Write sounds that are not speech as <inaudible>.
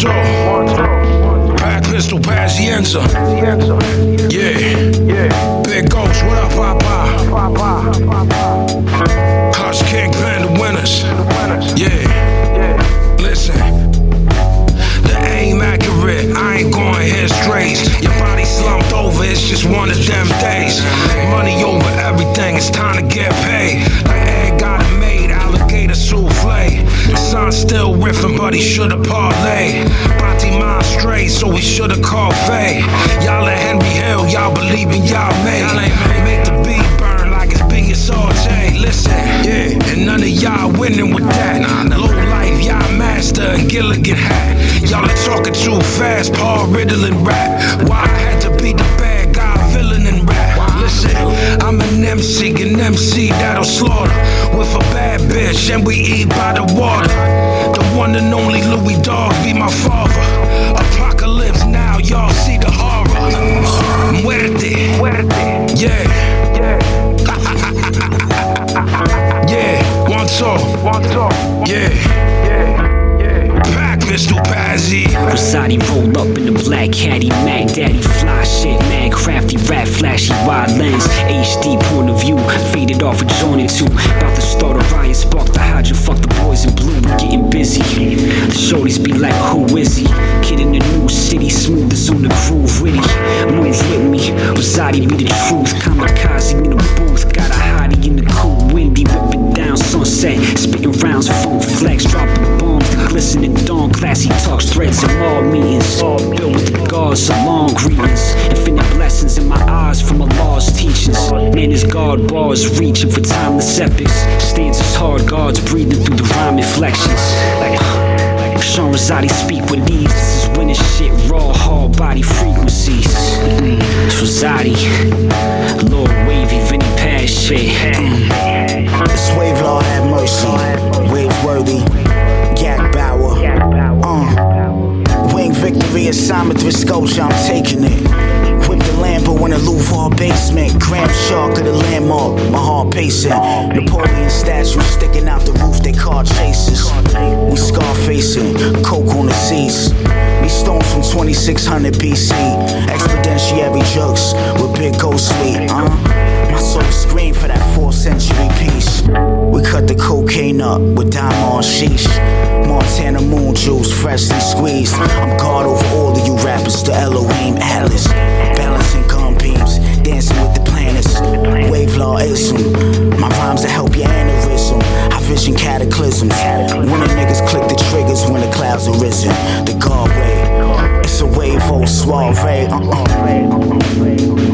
two. Pack pistol, Pazienza. Yeah. Yeah. Big Ghost, what up, Papa? Still riffing, but he should've parlayed. Bati mind straight, so he should've called Faye. Y'all at Henry Hill, y'all believe in y'all May. I ain't made. Make the beat burn like it's BSRJ. Listen, yeah, and none of y'all winning with that. Low life, y'all master and Gilligan hat. Y'all are talking too fast, Paul Riddling rap. Why I had to be the bad guy, villain in rap. Listen, MC, an MC that'll slaughter with a bad bitch, and we eat by the water. The one and only Louis Dog be my father. Apocalypse now, y'all see the horror. Muerte, yeah. <laughs> Yeah, one talk, one talk, yeah, yeah, yeah. Pack pistol, Pazzy. Rosati rolled up in the black caddy, Mac Daddy, fly shit, man, crafty, rap, flashy, wide lens, HD point of view, faded off a joint or two. About to start a riot, spark the hydra, fuck the boys in blue, we getting busy. The shorties be like, who is he? Kid in the new city, smooth as on the groove, witty. Move with me, Rosati be the truth, kamikaze glistening dawn, classy talks, threads and all meetings. All Built with gods, a long greetings. Infinite blessings in my eyes from a lost teachings. Man, his guard bars reaching for timeless epics. Stances hard, guards breathing through the rhyme inflections. Sean Rosati speak with ease. This is winning shit, raw, hard body frequencies. It's Rosati, victory assignment with sculpture, I'm taking it. Whip the Lambo in the Louvre basement. Gram shark of the landmark, my heart pacing. Napoleon statue sticking out the roof, they car chasers. We scar facing, coke on the seats. We stones from 2600 BC. Exponentiary jokes with big ghostly, sleep, uh. My soul scream for that 4th century piece. We cut the cocaine up with diamond sheesh. Montana moon juice, freshly squeezed. I'm God over all of you rappers, the Elohim Atlas. Balancing gun beams, dancing with the planets. Wave law ism. My rhymes to help your aneurysm. I vision cataclysms. When the niggas click the triggers when the clouds are risen. The God way. It's a wave, oh suave. Uh-uh.